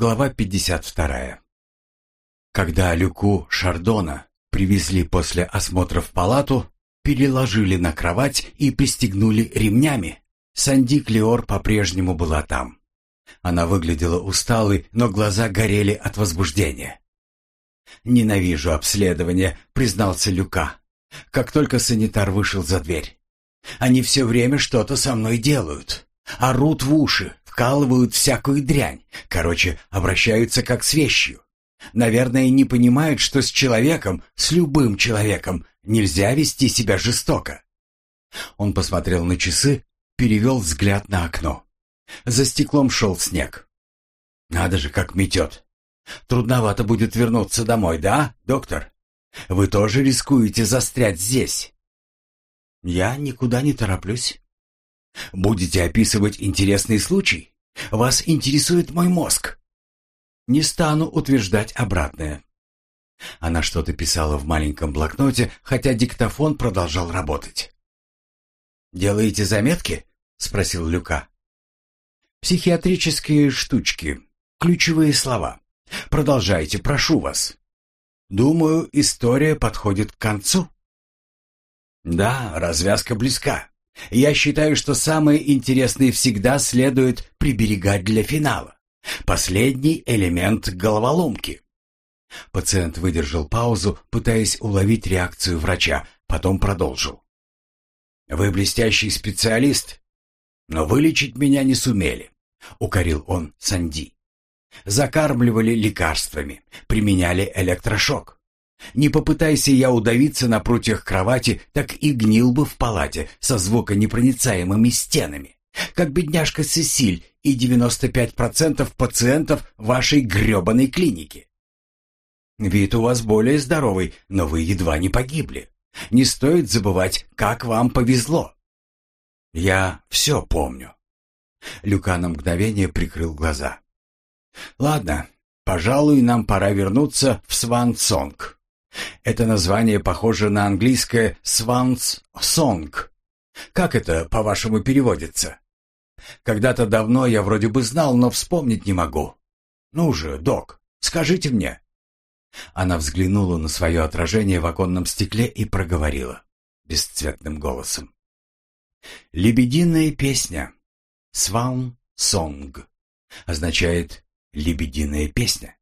Глава 52. Когда Люку Шардона привезли после осмотра в палату, переложили на кровать и пристегнули ремнями, Санди Клеор по-прежнему была там. Она выглядела усталой, но глаза горели от возбуждения. «Ненавижу обследование», — признался Люка, как только санитар вышел за дверь. «Они все время что-то со мной делают. Орут в уши, вкалывают всякую дрянь. Короче, обращаются как с вещью. Наверное, не понимают, что с человеком, с любым человеком, нельзя вести себя жестоко. Он посмотрел на часы, перевел взгляд на окно. За стеклом шел снег. Надо же, как метет. Трудновато будет вернуться домой, да, доктор? Вы тоже рискуете застрять здесь. Я никуда не тороплюсь. Будете описывать интересный случай? Вас интересует мой мозг. Не стану утверждать обратное. Она что-то писала в маленьком блокноте, хотя диктофон продолжал работать. «Делаете заметки?» — спросил Люка. «Психиатрические штучки. Ключевые слова. Продолжайте, прошу вас. Думаю, история подходит к концу». «Да, развязка близка. Я считаю, что самые интересные всегда следует приберегать для финала. Последний элемент головоломки. Пациент выдержал паузу, пытаясь уловить реакцию врача, потом продолжил. «Вы блестящий специалист, но вылечить меня не сумели», — укорил он Санди. «Закармливали лекарствами, применяли электрошок. Не попытайся я удавиться на прутьях кровати, так и гнил бы в палате со звуконепроницаемыми стенами, как бедняжка Сесиль и 95% пациентов вашей грёбаной клиники. Вид у вас более здоровый, но вы едва не погибли. Не стоит забывать, как вам повезло. Я все помню. Люка на мгновение прикрыл глаза. Ладно, пожалуй, нам пора вернуться в Сван-Сонг. Это название похоже на английское «Swans Song». Как это, по-вашему, переводится? Когда-то давно я вроде бы знал, но вспомнить не могу. Ну же, док, скажите мне. Она взглянула на свое отражение в оконном стекле и проговорила бесцветным голосом. «Лебединая песня. Сван Сонг. Означает «лебединая песня».